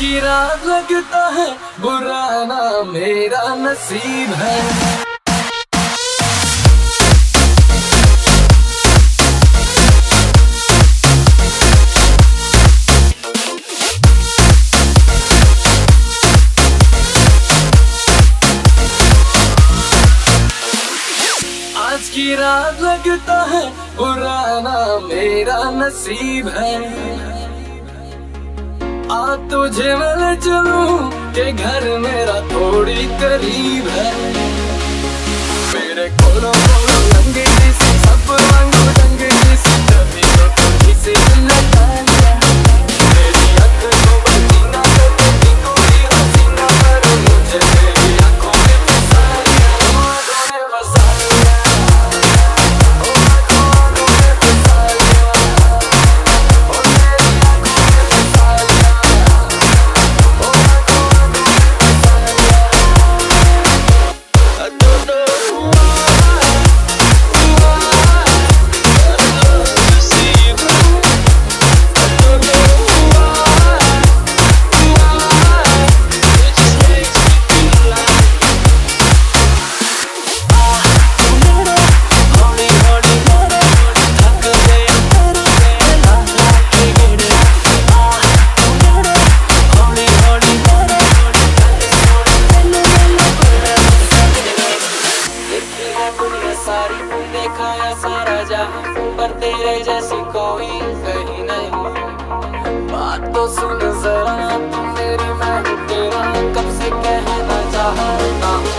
रात लगता है बुरा ना मेरा नसीब है। आज की रात लगता है पुराना मेरा नसीब है। आ तुझे मैं ले चलूँ के घर मेरा थोड़ी करीब है। मेरे कोलो तेरे कोई कहीं नहीं। बात तो सुन जरा तू मेरी मैं तेरा कब से कहना चाहता हूँ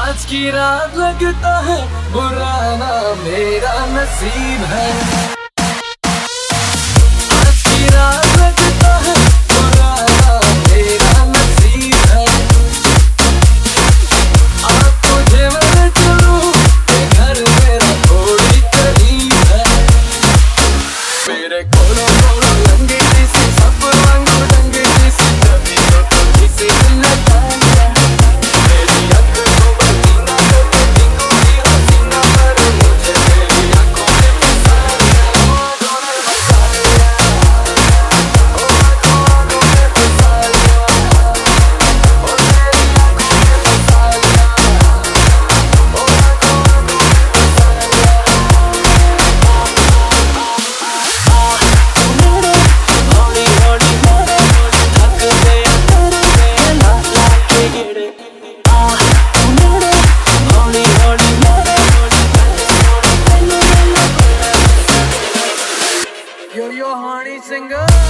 आज की रात लगता है, बुरा ना मेरा नसीब है। love. feeling good.